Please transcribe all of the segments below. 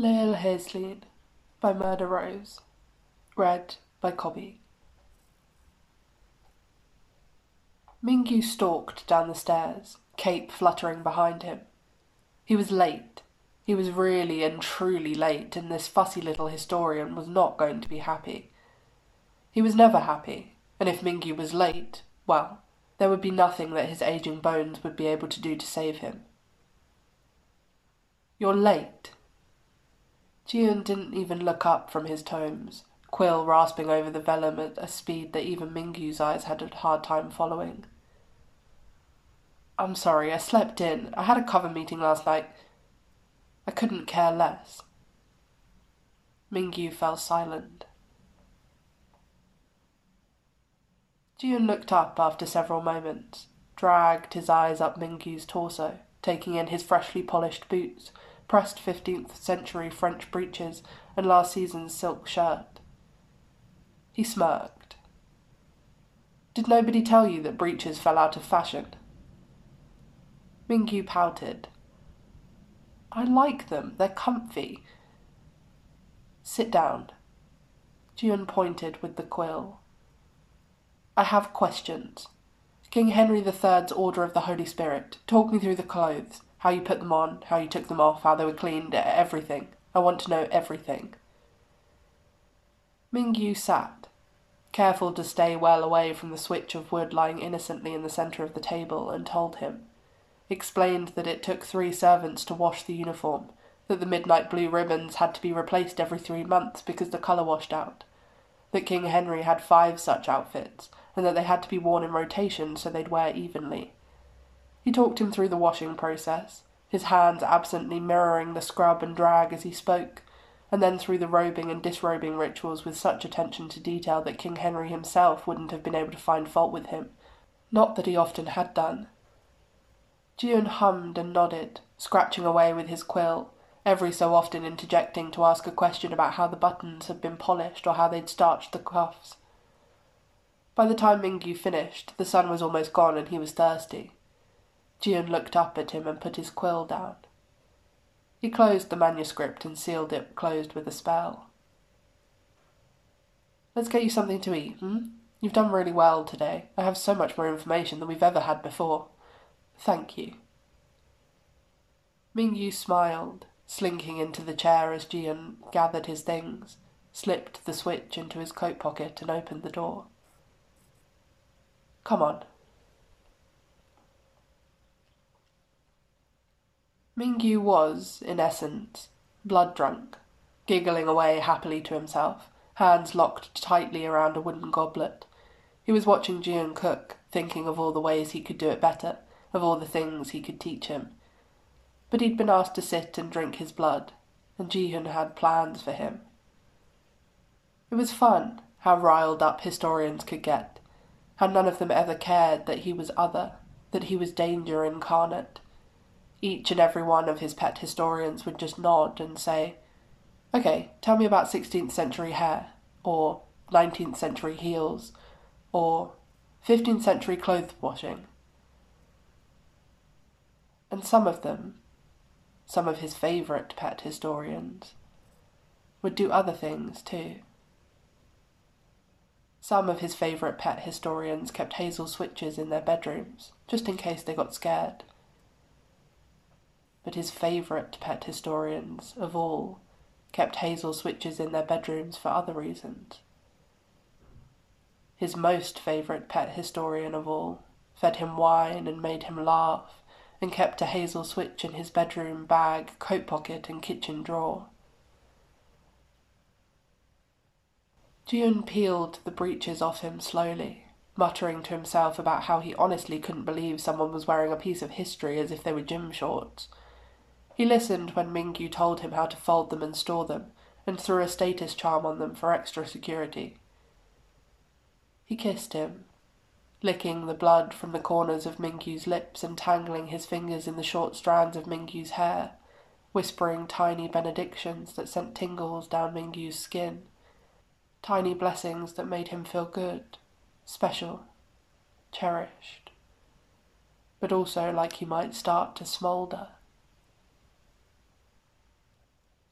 Lael Haeslen by Murder Rose. Read by Cobby. Mingyu stalked down the stairs, cape fluttering behind him. He was late. He was really and truly late, and this fussy little historian was not going to be happy. He was never happy, and if Mingyu was late, well, there would be nothing that his aging bones would be able to do to save him. You're late, Jiun didn't even look up from his tomes, quill rasping over the vellum at a speed that even Mingyu's eyes had a hard time following. I'm sorry, I slept in. I had a cover meeting last night. I couldn't care less. Mingyu fell silent. Jiun looked up after several moments, dragged his eyes up Mingyu's torso, taking in his freshly polished boots, pressed 15th century French breeches, and last season's silk shirt. He smirked. Did nobody tell you that breeches fell out of fashion? Mingyu pouted. I like them. They're comfy. Sit down. Jiun pointed with the quill. I have questions. King Henry III's Order of the Holy Spirit. Talk me through the clothes how you put them on, how you took them off, how they were cleaned, everything. I want to know everything. Mingyu sat, careful to stay well away from the switch of wood lying innocently in the centre of the table, and told him. Explained that it took three servants to wash the uniform, that the midnight blue ribbons had to be replaced every three months because the colour washed out, that King Henry had five such outfits, and that they had to be worn in rotation so they'd wear evenly. He talked him through the washing process, his hands absently mirroring the scrub and drag as he spoke, and then through the robing and disrobing rituals with such attention to detail that King Henry himself wouldn't have been able to find fault with him. Not that he often had done. Jiun hummed and nodded, scratching away with his quill, every so often interjecting to ask a question about how the buttons had been polished or how they'd starched the cuffs. By the time Mingyu finished, the sun was almost gone and he was thirsty. Jiun looked up at him and put his quill down. He closed the manuscript and sealed it closed with a spell. Let's get you something to eat, hmm? You've done really well today. I have so much more information than we've ever had before. Thank you. Mingyu smiled, slinking into the chair as Jiun gathered his things, slipped the switch into his coat pocket, and opened the door. Come on, Mingyu was, in essence, blood drunk, giggling away happily to himself, hands locked tightly around a wooden goblet. He was watching Jiun cook, thinking of all the ways he could do it better, of all the things he could teach him. But he'd been asked to sit and drink his blood, and Jiun had plans for him. It was fun how riled up historians could get, how none of them ever cared that he was other, that he was danger incarnate, each and every one of his pet historians would just nod and say, Okay, tell me about 16th century hair, or 19th century heels, or 15th century clothes washing. And some of them, some of his favourite pet historians, would do other things too. Some of his favourite pet historians kept hazel switches in their bedrooms, just in case they got scared but his favourite pet historians of all kept hazel switches in their bedrooms for other reasons. His most favourite pet historian of all fed him wine and made him laugh, and kept a hazel switch in his bedroom bag, coat pocket, and kitchen drawer. June peeled the breeches off him slowly, muttering to himself about how he honestly couldn't believe someone was wearing a piece of history as if they were gym shorts, he listened when Mingyu told him how to fold them and store them, and threw a status charm on them for extra security. He kissed him, licking the blood from the corners of Mingyu's lips and tangling his fingers in the short strands of Mingyu's hair, whispering tiny benedictions that sent tingles down Mingyu's skin, tiny blessings that made him feel good, special, cherished, but also like he might start to smoulder.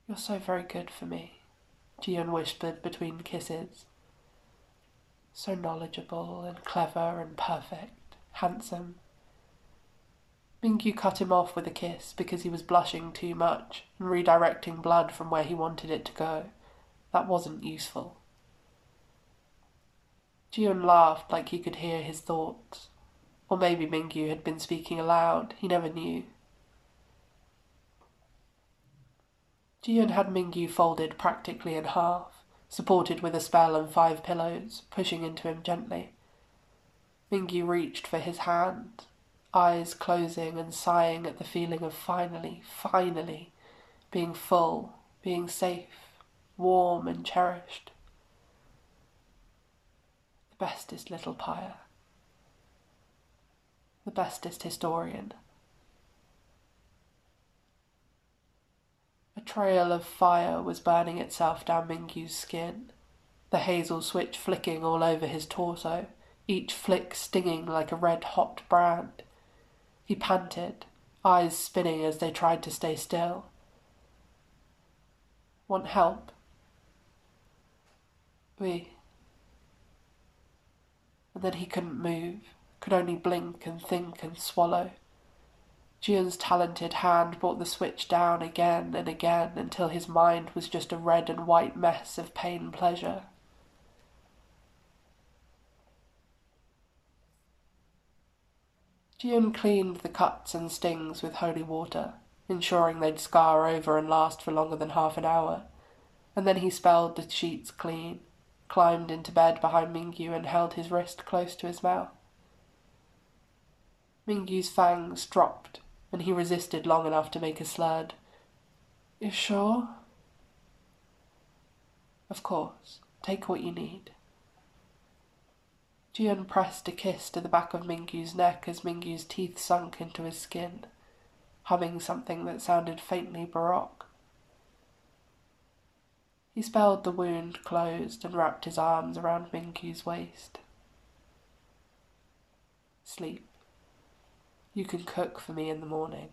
You're so very good for me, Ji-yoon whispered between kisses. So knowledgeable and clever and perfect, handsome. Mingyu cut him off with a kiss because he was blushing too much and redirecting blood from where he wanted it to go. That wasn't useful. Ji-yoon laughed like he could hear his thoughts. Or maybe Mingyu had been speaking aloud, he never knew. Ji-yoon had Mingyu folded practically in half, supported with a spell and five pillows, pushing into him gently. Mingyu reached for his hand, eyes closing and sighing at the feeling of finally, finally being full, being safe, warm and cherished. The bestest little pyre the bestest historian. Trail of fire was burning itself down Mingyu's skin, the hazel switch flicking all over his torso, each flick stinging like a red hot brand. He panted, eyes spinning as they tried to stay still. Want help? We. And then he couldn't move could only blink and think and swallow. Ji-yoon's talented hand brought the switch down again and again until his mind was just a red and white mess of pain and pleasure. Ji-yoon cleaned the cuts and stings with holy water, ensuring they'd scar over and last for longer than half an hour, and then he spelled the sheets clean, climbed into bed behind Mingyu and held his wrist close to his mouth. Mingyu's fangs dropped, and he resisted long enough to make a slurred. You sure? Of course. Take what you need. Ji-yoon pressed a kiss to the back of Mingyu's neck as Mingyu's teeth sunk into his skin, humming something that sounded faintly baroque. He spelled the wound closed and wrapped his arms around Mingyu's waist. Sleep. You can cook for me in the morning.